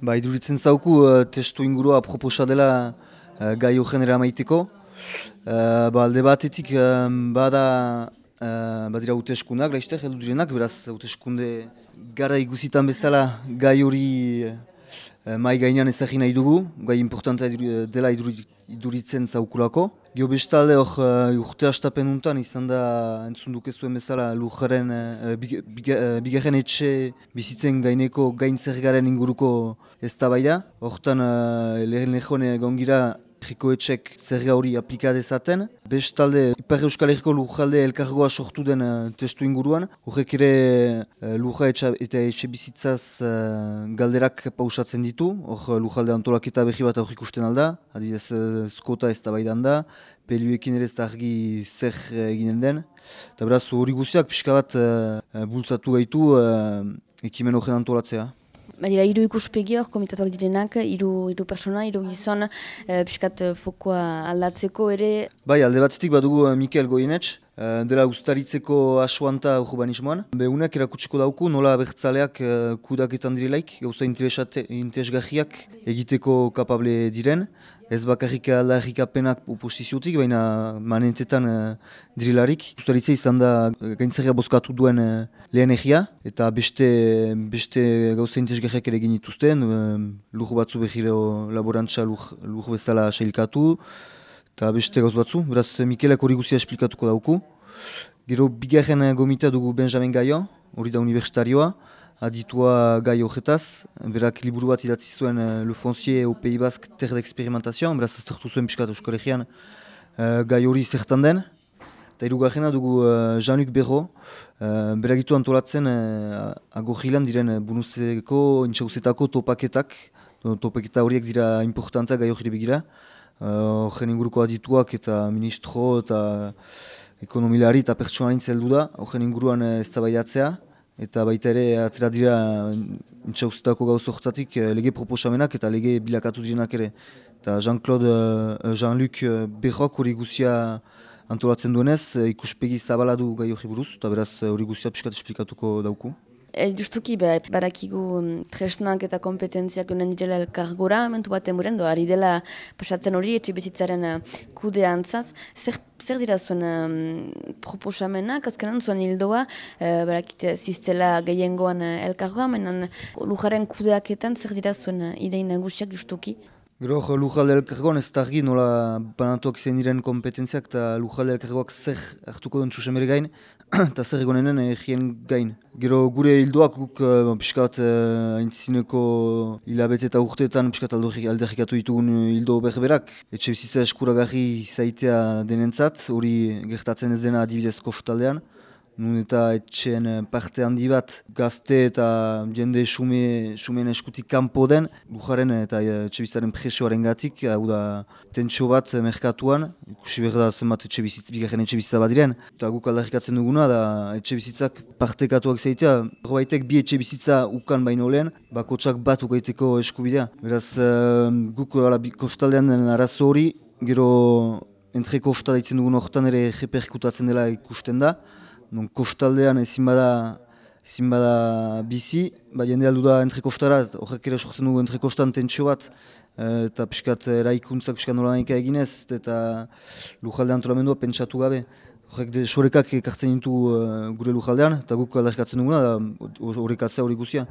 Ba, iduritzen zauku uh, testu ingurua proposa dela uh, gai horren maiteko. Uh, ba, alde batetik um, bada uh, badira uteskunak, laizte, heldu direnak, beraz uteskunde gara iguzitan bezala gai hori uh, mai gainean ezagin nahi dugu, gai importantea dela iduritzen zaukulako. Gio bestalde hor uh, urte astapen untan izan da entzun dukezuen bezala lujaren uh, bigarren etxe bizitzen gaineko gaintzergaren inguruko ez da bai da. Hortan uh, lehen lehone gongira Jiko etxek zerga hori aplikadezaten. Bestalde, Ipar Euskal Herriko lujalde elkargoa sortu den uh, testu inguruan. Horrek ere uh, luja eta etxe bizitzaz uh, galderak pausatzen ditu. Hor lujalde antolaketa behi bat aurrik usten alda. Adibidez, uh, skota ez da baidan da. Peluekin ere ez da argi zer eginen den. Eta beraz, hori guziak pixka bat uh, bultzatu gaitu uh, ekimen horren antolatzea. Badira, iru ikuspegi hor, komitatuak direnak, iru, iru persona, iru gizon, e, piskat eh, fokoa aldatzeko ere. Bai, alde batetik badugu uh, Mikel Goienetx, uh, dela ustaritzeko asuanta urbanismoan. Be, unek erakutsiko dauku, nola bertzaleak uh, kudaketan direlaik, gauza interesgarriak egiteko kapable diren ez bakarrik aldarrikapenak oposiziotik, baina manentetan uh, drilarik. Ustaritze izan da eh, gaintzerra bozkatu duen uh, lehen egia, eta beste, beste gauza intezgarriak ere genituzten, uh, lur batzu behire laborantza lur, lur bezala sailkatu, eta beste gauz batzu, beraz Mikelak hori guzia esplikatuko dauku. Gero bigarren gomita dugu Benjamin Gaio, hori da universitarioa, aditua gai horretaz, berak liburu bat idatzi zuen uh, Le Foncier au Pays Basque Terre d'Experimentation, beraz aztertu zuen piskat Euskal Herrian uh, gai hori zertan den. Eta irugarrena dugu uh, Jean-Luc Berro, uh, beragitu antolatzen uh, agogilan diren bunuzeko, intxauzetako topaketak, topaketa horiek dira importantea gai hori begira. Horren uh, inguruko adituak eta ministro eta ekonomilari eta pertsunarin zeldu da, horren inguruan ez da eta baita ere atera dira intxauzitako gauz horretatik eh, lege proposamenak eta lege bilakatu direnak ere. Eta Jean-Claude, Jean-Luc Berrok hori guzia antolatzen duenez, ikuspegi zabaladu gai hori buruz, eta beraz hori guzia piskat esplikatuko dauku. E, justuki, be, barakigu um, tresnak eta kompetentziak unen direla elkargora, mentu bat emuren, do, ari dela pasatzen hori, etxe bezitzaren uh, kude antzaz. Zer, zer dira zuen um, proposamenak, azkenan zuen hildoa, uh, barakite ziztela gehiengoan elkargoa, menan lujaren kudeaketan, zer dira zuen idein nagusiak justuki? Gero, lujalde elkargoan ez da argi nola banatuak izan diren kompetentziak eta lujalde elkargoak zer hartuko duen txusen bere gain eta zer egonenen egien gain. Gero, gure hildoak guk uh, piskat uh, aintzineko hilabete eta urteetan piskat alderrikatu ditugun hildo berberak. Etxe bizitza eskuragarri zaitea denentzat, hori gertatzen ez dena adibidez kostaldean nun eta etxeen eh, parte handi bat gazte eta jende xume, xumeen eskutik kanpo den, bujaren eta eh, etxe bizitaren presioaren gatik, hau da tentxo bat merkatuan, ikusi behar da zenbat etxe bizitz, bigarren etxe bizitza bat diren, eta guk aldarrikatzen duguna da etxe bizitzak partekatuak zaitea, horbaitek bi etxe bizitza ukan baino lehen, bakotsak bat ukaiteko eskubidea. Beraz, uh, guk ala, kostaldean den arazo hori, gero entreko hosta daitzen dugun horretan ere reperkutatzen dela ikusten da, non kostaldean ezin bada ezin bada bizi, ba jende aldu da entre kostara, horrek ere sortzen dugu entre kostan tentsio bat, e, eta piskat eraikuntzak piskat nola nahika eginez, eta lujalde antolamendua pentsatu gabe. Horrek de sorekak ekartzen ditu uh, gure lujaldean, eta guk aldarkatzen duguna, horrek atzea hori guzia.